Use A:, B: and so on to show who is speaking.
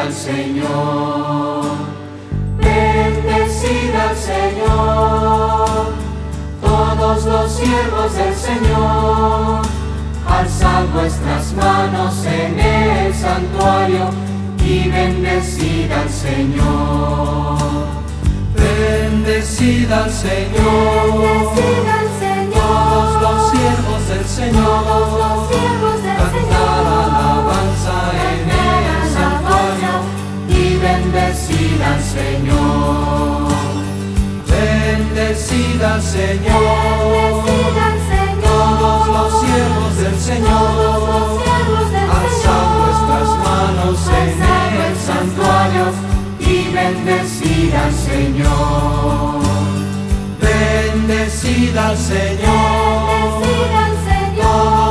A: Al Señor, bendecida al Señor, todos los siervos del Señor, alzad vuestras manos en el santuario y bendecida al Señor, bendecida al Señor, bendecida
B: al Señor, todos los
A: siervos del Señor, todos los
B: siervos del Señor,
A: bendecida al Señor. Bendecida Señor. Todos los siervos del Señor.
B: Alzad
A: vuestras manos en el santuario y bendecida al Señor. Bendecida Señor.
B: Todos